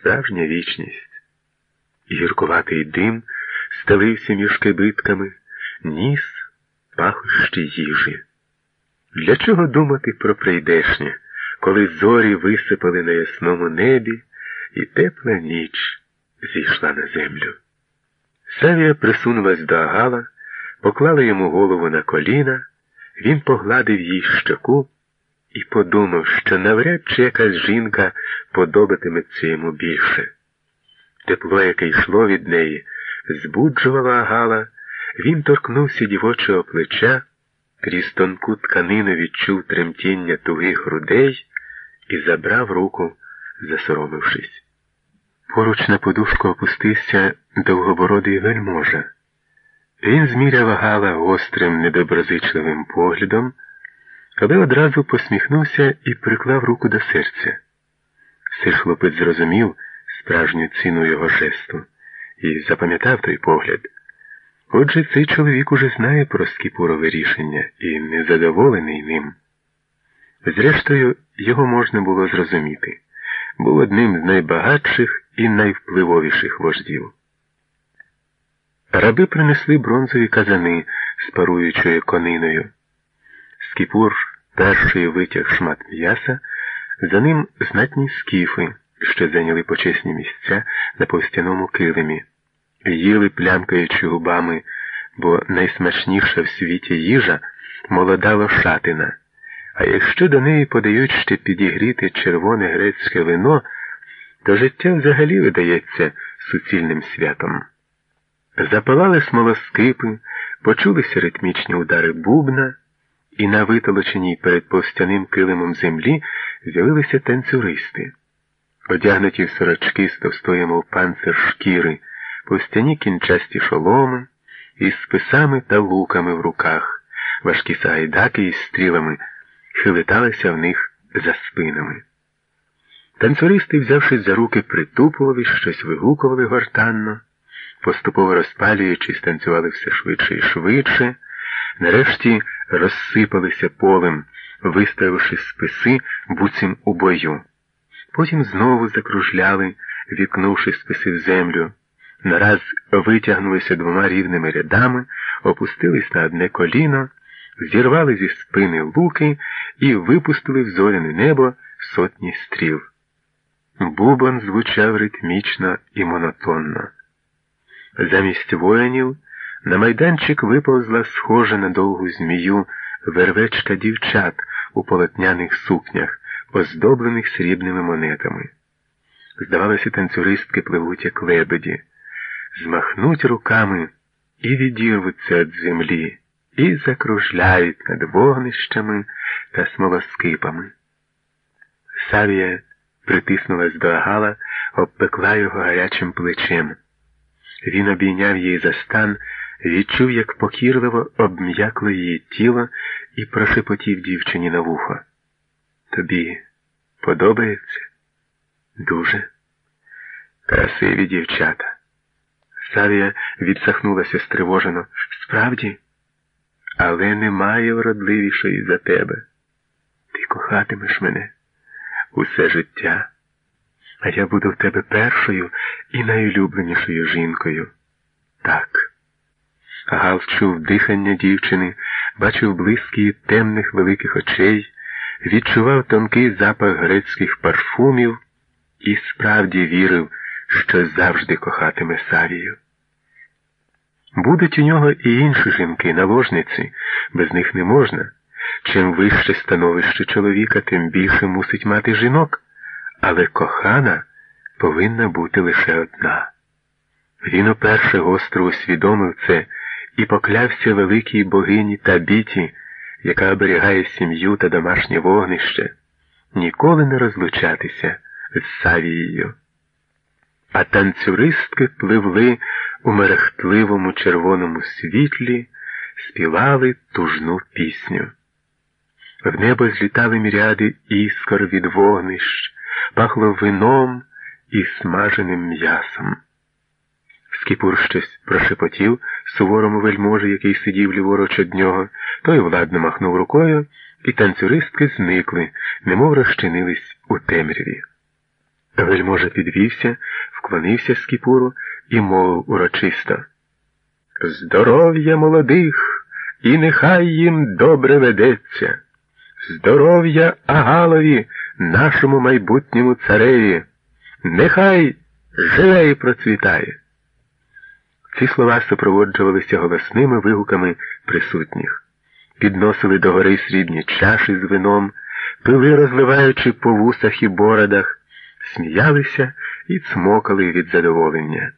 справжня вічність. Гіркуватий дим стелився між кибитками, ніс пахощі їжі. Для чого думати про прийдешнє, коли зорі висипали на ясному небі, і тепла ніч зійшла на землю? Савія присунулась до Агала, поклала йому голову на коліна, він погладив їй щоку і подумав, що навряд чи якась жінка подобатиметься йому більше. Тепло, яке йшло від неї, збуджувало Агала, він торкнувся дівочого плеча, крізь тонку тканину відчув тремтіння тугих грудей і забрав руку, засоромившись. Поруч на подушку опустився довгобородий вельможа. Він зміряв Агала гострим, недоброзичливим поглядом, але одразу посміхнувся і приклав руку до серця. Все хлопець зрозумів справжню ціну його жесту і запам'ятав той погляд. Отже, цей чоловік уже знає про скіпурове рішення і незадоволений ним. Зрештою, його можна було зрозуміти, був одним з найбагатших і найвпливовіших вождів. Раби принесли бронзові казани з паруючою кониною. Скіпур перший витяг шмат м'яса, за ним знатні скіфи, що зайняли почесні місця на повстяному килимі, їли плямкаючи губами, бо найсмачніша в світі їжа молода лошатина. А якщо до неї подають ще підігріти червоне грецьке вино, то життя взагалі видається суцільним святом. Запалали смолоскипи, почулися ритмічні удари бубна, і на витолоченій перед повстяним килимом землі з'явилися танцюристи, одягнуті в сорочки з товстої, мов панцир шкіри, повстяні кінчасті шоломи із списами та луками в руках, важкі сагайдаки із стрілами хилиталися в них за спинами. Танцюристи, взявшись за руки, притупували, щось вигукували гортанно, поступово розпалюючись, танцювали все швидше і швидше, нарешті розсипалися полем, виставивши списи буцім у бою. Потім знову закружляли, вікнувши списи в землю. Нараз витягнулися двома рівними рядами, опустились на одне коліно, зірвали зі спини луки і випустили в зоряне небо сотні стріл. Бубон звучав ритмічно і монотонно. Замість воїнів на майданчик виповзла схожа на довгу змію вервечка дівчат у полотняних сукнях, оздоблених срібними монетами. Здавалося, танцюристки пливуть, як лебеді, змахнуть руками і відірвуться від землі, і закружляють над вогнищами та смолоскипами. Савія притиснулась до Агала, обпекла його гарячим плечем. Він обійняв її за стан, відчув, як покірливо обм'якло її тіло і прошепотів дівчині на вухо. Тобі подобається? Дуже. Красиві дівчата. Савія відсахнулася стривожено. Справді, але немає вродливішої за тебе. Ти кохатимеш мене усе життя, а я буду в тебе першою і найулюбленішою жінкою. Так. Гал чув дихання дівчини, бачив близькі темних великих очей, відчував тонкий запах грецьких парфумів і справді вірив, що завжди кохатиме Савію. Будуть у нього і інші жінки, наложниці, без них не можна. Чим вище становище чоловіка, тим більше мусить мати жінок, але кохана повинна бути лише одна. Він уперше гостро усвідомив це і поклявся великій богині Табіті, яка оберігає сім'ю та домашнє вогнище, ніколи не розлучатися з Савією. А танцюристки пливли у мерехтливому червоному світлі, співали тужну пісню. В небо злітали міряди іскор від вогнищ, пахло вином і смаженим м'ясом. Скіпур щось прошепотів суворому вельможі, який сидів ліворуч од нього, той владно махнув рукою, і танцюристки зникли, немов розчинились у темряві. Вельможа підвівся, вклонився Скіпуру і мовив урочисто. Здоров'я молодих, і нехай їм добре ведеться. Здоров'я Агалові, нашому майбутньому цареві. Нехай живе і процвітає. Ці слова супроводжувалися голосними вигуками присутніх, підносили до гори срібні чаші з вином, пили, розливаючи по вусах і бородах, сміялися і цмокали від задоволення.